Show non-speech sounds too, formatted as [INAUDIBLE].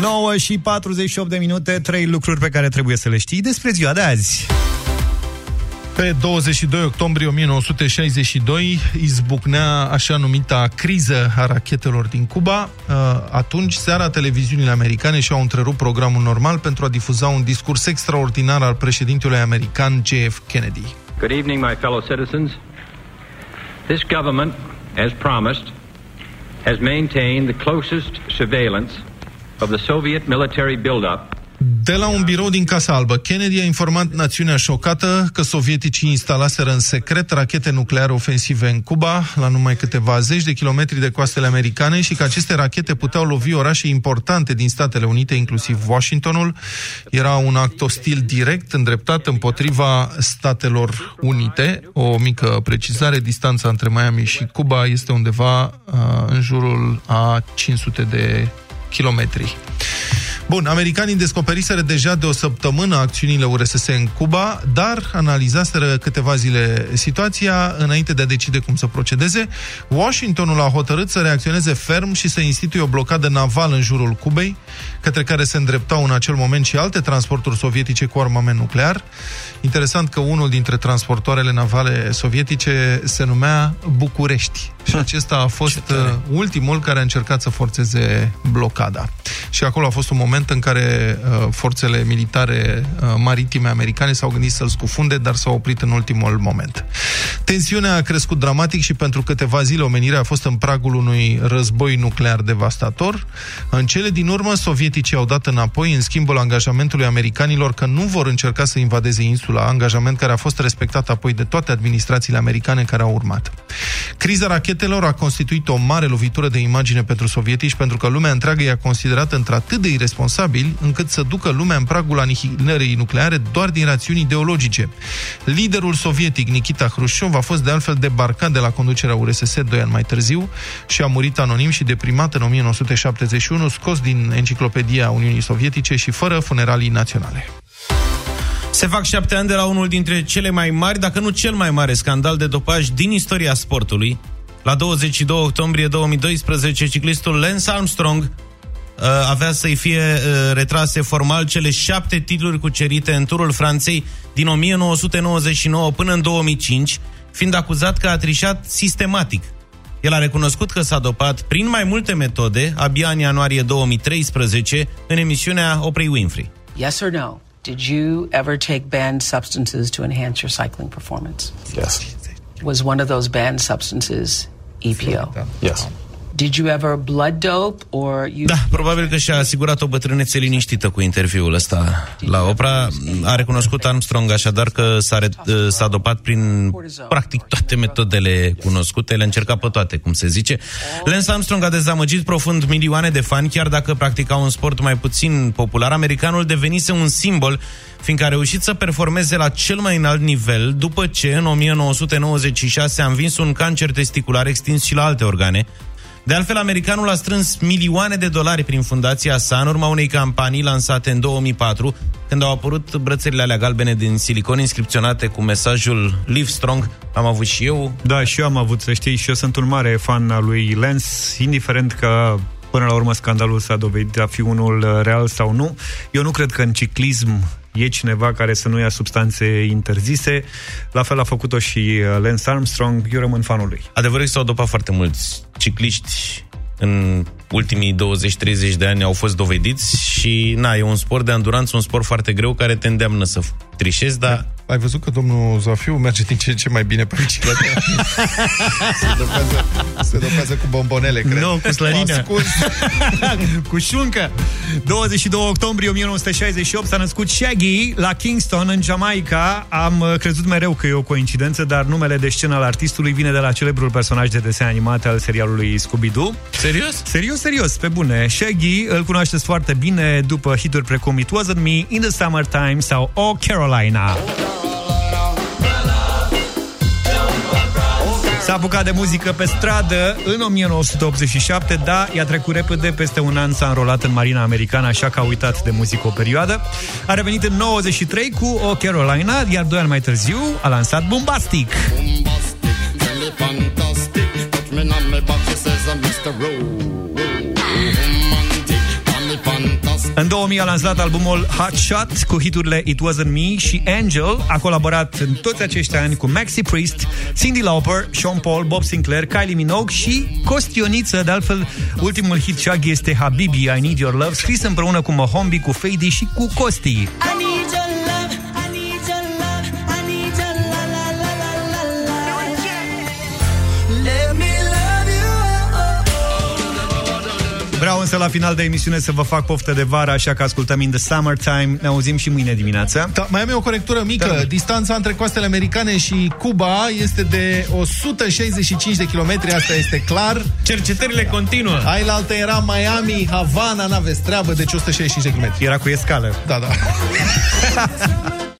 9 și 48 de minute, trei lucruri pe care trebuie să le știi despre ziua de azi. Pe 22 octombrie 1962 izbucnea așa numita criză a rachetelor din Cuba. Uh, atunci, seara, televiziunile americane și-au întrerupt programul normal pentru a difuza un discurs extraordinar al președintelui american JF Kennedy. Good evening, my fellow citizens. This government, as promised, has maintained the closest surveillance of the Soviet military buildup de la un birou din Casa Albă, Kennedy a informat națiunea șocată că sovieticii instalaseră în secret rachete nucleare ofensive în Cuba, la numai câteva zeci de kilometri de coastele americane și că aceste rachete puteau lovi orașe importante din Statele Unite, inclusiv Washingtonul. Era un act ostil direct îndreptat împotriva Statelor Unite. O mică precizare, distanța între Miami și Cuba este undeva uh, în jurul a 500 de kilometri. Bun, americanii descoperiseră deja de o săptămână acțiunile URSS în Cuba, dar analizaseră câteva zile situația înainte de a decide cum să procedeze. Washingtonul a hotărât să reacționeze ferm și să instituie o blocadă navală în jurul Cubei, către care se îndreptau în acel moment și alte transporturi sovietice cu armament nuclear. Interesant că unul dintre transportoarele navale sovietice se numea București. Și acesta a fost uh, ultimul care a încercat să forțeze blocada. Și acolo a fost un moment în care uh, forțele militare uh, maritime americane s-au gândit să-l scufunde, dar s-au oprit în ultimul moment. Tensiunea a crescut dramatic și pentru câteva zile omenirea a fost în pragul unui război nuclear devastator. În cele din urmă, sovieticii au dat înapoi în schimbul angajamentului americanilor că nu vor încerca să invadeze insula, angajament care a fost respectat apoi de toate administrațiile americane care au urmat. Criza rachetelor a constituit o mare lovitură de imagine pentru sovietici, pentru că lumea întreagă i-a considerat într-atât de irresponsabil încât să ducă lumea în pragul anihilării nucleare doar din rațiuni ideologice. Liderul sovietic Nikita Hrușov a fost de altfel debarcat de la conducerea URSS doi ani mai târziu și a murit anonim și deprimat în 1971, scos din enciclopedia Uniunii Sovietice și fără funeralii naționale. Se fac șapte ani de la unul dintre cele mai mari, dacă nu cel mai mare scandal de dopaj din istoria sportului. La 22 octombrie 2012, ciclistul Lance Armstrong uh, avea să-i fie uh, retrase formal cele șapte titluri cucerite în turul Franței din 1999 până în 2005, fiind acuzat că a trișat sistematic. El a recunoscut că s-a dopat prin mai multe metode abia în ianuarie 2013 în emisiunea Oprah Winfrey. Yes or no? Did you ever take banned substances to enhance your cycling performance? Yes. Was one of those banned substances EPO? Yes. Did you ever blood dope or you Da, probabil că și-a asigurat o bătrânețe liniștită cu interviul ăsta la Opera. A recunoscut Armstrong așadar că s-a, re- s-a dopat prin practic toate metodele cunoscute, le-a încercat pe toate, cum se zice. Lance Armstrong a dezamăgit profund milioane de fani, chiar dacă practica un sport mai puțin popular. Americanul devenise un simbol fiindcă a reușit să performeze la cel mai înalt nivel după ce în 1996 a învins un cancer testicular extins și la alte organe, de altfel, americanul a strâns milioane de dolari prin fundația sa în urma unei campanii lansate în 2004, când au apărut brățările alea galbene din silicon inscripționate cu mesajul Live Strong. Am avut și eu. Da, și eu am avut, să știi, și eu sunt un mare fan al lui Lance, indiferent că până la urmă scandalul s-a dovedit a fi unul real sau nu. Eu nu cred că în ciclism e cineva care să nu ia substanțe interzise. La fel a făcut-o și uh, Lance Armstrong. Eu rămân fanul lui. Adevărul că s-au dopat foarte mulți cicliști în ultimii 20-30 de ani au fost dovediți și, na, e un sport de anduranță, un sport foarte greu care te îndeamnă să trișezi, dar Ai văzut că domnul Zafiu merge din ce în ce mai bine pe bicicletă? [LAUGHS] se, dopează, se dopează cu bombonele, cred. Nu, cu slărină. Ascuns. [LAUGHS] cu șuncă. 22 octombrie 1968 s-a născut Shaggy la Kingston, în Jamaica. Am uh, crezut mereu că e o coincidență, dar numele de scenă al artistului vine de la celebrul personaj de desen animat al serialului Scooby-Doo. Serios? Serios, serios, pe bune. Shaggy îl cunoașteți foarte bine după hituri precum It Wasn't Me, In the Summertime sau Oh Carolina. S-a apucat de muzică pe stradă în 1987, da, i-a trecut repede, peste un an s-a înrolat în Marina Americană, așa că a uitat de muzică o perioadă. A revenit în 93 cu O Carolina, iar doi ani mai târziu a lansat Bombastic. În 2000 a lansat albumul Hot Shot cu hiturile It Wasn't Me și Angel. A colaborat în toți acești ani cu Maxi Priest, Cindy Lauper, Sean Paul, Bob Sinclair, Kylie Minogue și Costioniță. De altfel, ultimul hit Shaggy este Habibi, I Need Your Love, scris împreună cu Mohombi, cu Fady și cu Costi. Vreau însă la final de emisiune să vă fac poftă de vară, așa că ascultăm In the Summertime. Ne auzim și mâine dimineața. Da, mai am eu o corectură mică. Da. Distanța între coastele americane și Cuba este de 165 de kilometri, asta este clar. Cercetările continuă. Ai la altă era Miami, Havana, n-aveți treabă, deci 165 de kilometri. Era cu escală. Da, da. [LAUGHS]